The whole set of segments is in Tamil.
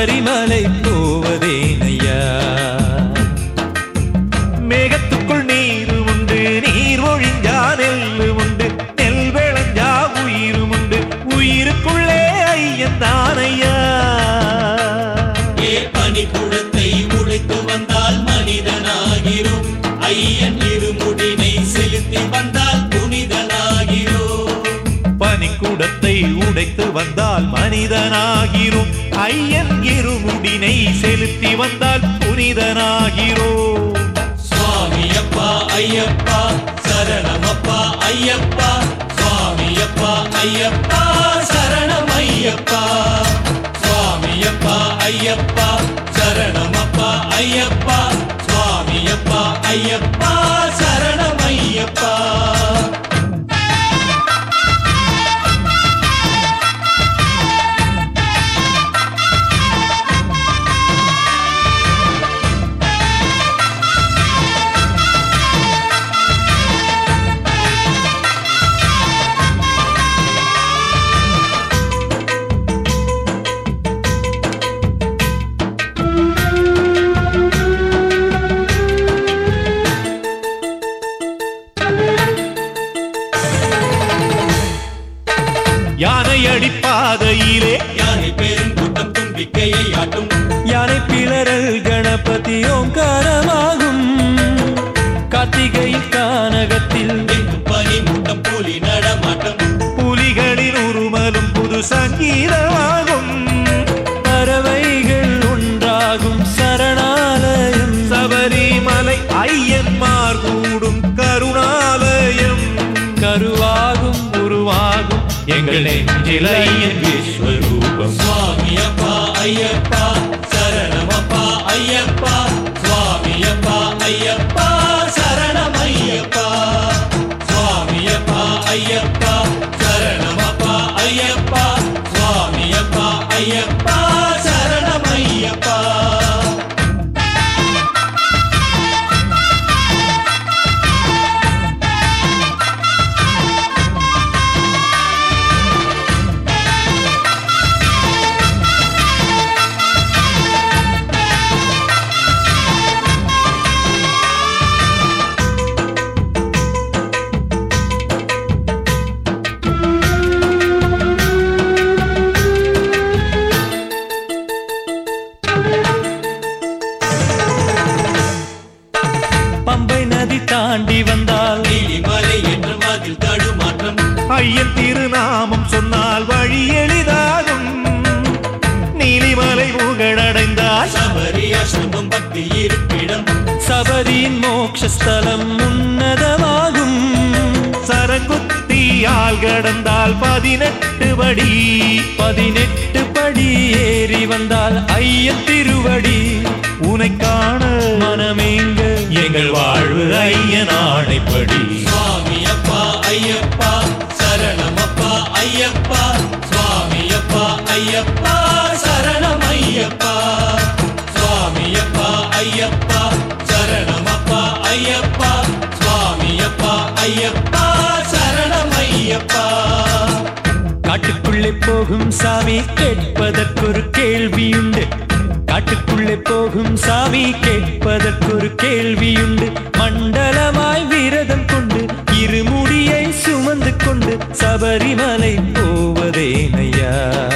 சபரிமலை போவதேனையா மேகத்துக்குள் நீர் உண்டு நீர் ஒழிஞ்சா நெல்லு உண்டு நெல் விளைஞ்சா உயிரும் உண்டு. உயிருக்குள்ளே ஐயன் தானையா ஏ பனிக்குடத்தை உடைத்து வந்தால் மனிதன் உடைத்து வந்தால் மனிதனாகிறோம் ஐயன் இருமுடினை செலுத்தி வந்தால் புனிதனாகிறோம் சுவாமியப்பா ஐயப்பா சரணமப்பா ஐயப்பா. சுவாமி அப்பா ஐயப்பா சரணம் ஐயப்பா சுவாமி அப்பா ஐயப்பா சரணமப்பா ஐயப்பா. சுவாமி அப்பா ஐயப்பா சரணம் ஐயப்பா யானை அடிப்பாதையிலே யானை பெருங்கூட்டம் தும்பிக்கையை ஆட்டும். யானை பிளறல் கணபதி ஓங்காரமாகும். கார்த்திகையில் கானகத்தில் பனி மூட்டம் புலி நடமாட்டம். புலிகளின் உருமலும் புது சங்கீதமாகும். பறவைகள் ஒன்றாகும் சரணாலயம். சபரிமலை ஐயன்மார் எங்கள் நெஞ்சில் ஐயன் விஸ்வரூபம் சுவாமியப்பா ஐயப்பா ஐயன் திருநாமம் சொன்னால் வழி எளிதாகும். நீலிமலை புகழடைந்தால் சபரி அஷ்டமம் பக்தி இருப்பிடம். சபரியின் மோட்சஸ்தலம் உன்னதமாகும். சரங்குத்தியால் கடந்தால் பதினெட்டு படி. பதினெட்டு படி ஏறி வந்தால் ஐயன் திருவடி. உனை காண மனமேங்க எங்கள் வாழ்வு ஐயன் ஆணைப்படி. ஐயப்பா சுவாமியப்பா ஐயப்பா சரணம் ஐயப்பா சுவாமியப்பா ஐயப்பா சரணமப்பா ஐயப்பா. சுவாமியப்பா ஐயப்பா சரணம் ஐயப்பா காட்டுக்குள்ளே போகும் சாமி கேட்பதற்கொரு கேள்வியுண்டு. காட்டுக்குள்ளே போகும் சாமி கேட்பதற்கொரு கேள்வியுண்டு. மண்டலமாய் சபரிமலை போவதேனையா?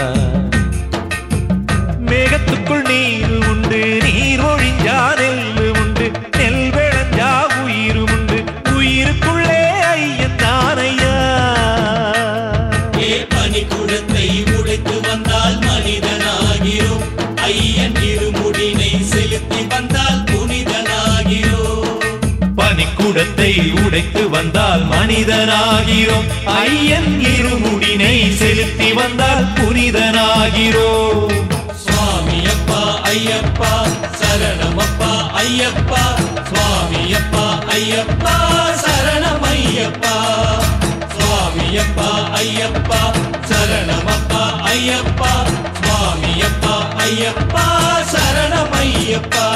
குடத்தை உடைத்து வந்தால் மனிதனாகிறோம். ஐயன் இருமுடினை செலுத்தி வந்தால் புனிதனாகிறோம். சுவாமியப்பா ஐயப்பா சரணமப்பா ஐயப்பா. சுவாமியப்பா ஐயப்பா சரணம் ஐயப்பா சுவாமி சுவாமியப்பா ஐயப்பா சரணமப்பா ஐயப்பா. சுவாமியப்பா ஐயப்பா சரணம் ஐயப்பா